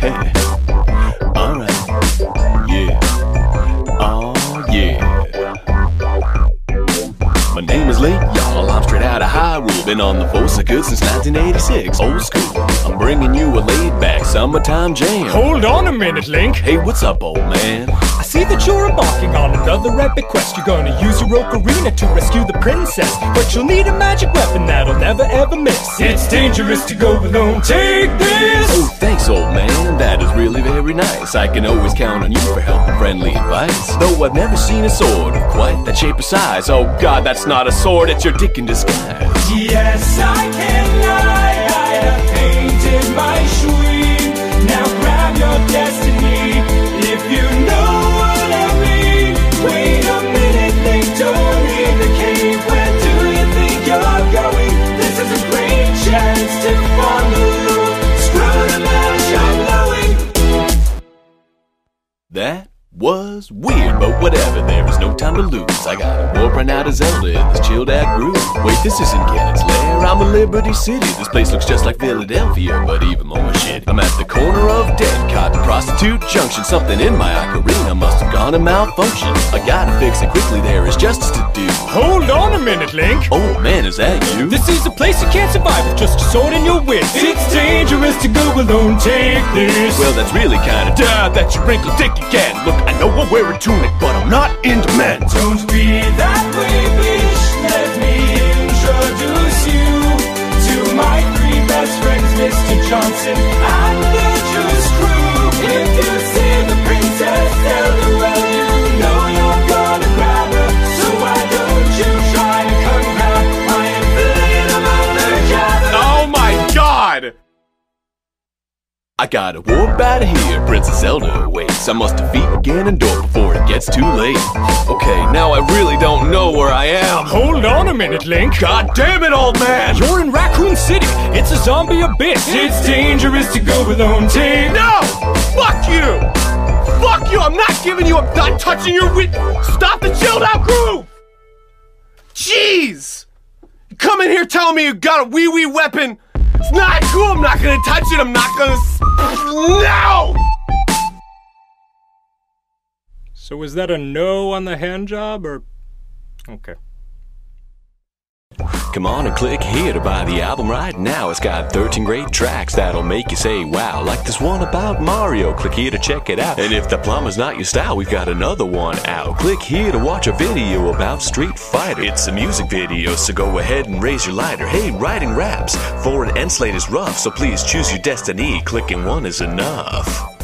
Hey, alright, yeah, oh yeah. My name is Link, y'all. I'm straight out of Hyrule. Been on the force of good since 1986. Old school. I'm bringing you a laid back summertime jam. Hold on a minute, Link. Hey, what's up, old man? I see that you're embarking on another epic quest. You're gonna use your ocarina to rescue the princess. But you'll need a magic weapon that'll never ever miss. It's dangerous to go alone. Take this. Oh, thanks, old man. Very nice. I can always count on you for help and friendly advice. Though I've never seen a sword of quite that shape or size. Oh, God, that's not a sword, it's your dick in disguise. Yes, I can lie. I have painted my. Now grab your destiny if you know what I mean. Wait a minute, Link, don't the. Where do you think you're going? This is a great chance to follow. That was weird, but whatever, there is no time to lose. I gotta warp right now to Zelda in this chilled out groove. Wait, this isn't Ganon's lair, I'm in Liberty City. This place looks just like Philadelphia, but even more shit. I'm at the corner of Dead Cotton Prostitute Junction. Something in my ocarina must have gone and malfunction. I gotta fix it quickly, there is justice to do. Hold on a minute, Link. Oh man, is that you? This is a place you can't survive with just a sword and your wits. It's dangerous to go alone. Take this. Well, that's really kinda duh, that's your wrinkled dick again. Look, I know I'm wearing tunic, but I'm not into men. Don't I gotta warp out here, Princess Zelda awaits. I must defeat Ganondorf before it gets too late. Okay, now I really don't know where I am. Hold on a minute, Link. God damn it, old man! You're in Raccoon City. It's a zombie abyss. It's dangerous to go alone. Take No! Fuck you! Fuck you! I'm not giving you. I'm not touching your wit. Stop the chilled out groove! Jeez! Come in here telling me you got a wee wee weapon. It's not cool. I'm not gonna touch it. I'm not gonna. No! So was that a no on the hand job or Okay. Come on and click here to buy the album right now. It's got 13 great tracks that'll make you say wow. Like this one about Mario. Click here to check it out. And if the plumber's not your style, we've got another one out. Click here to watch a video about Street Fighter. It's a music video, so go ahead and raise your lighter. Hey, writing raps for an end slate is rough, so please choose your destiny. Clicking one is enough.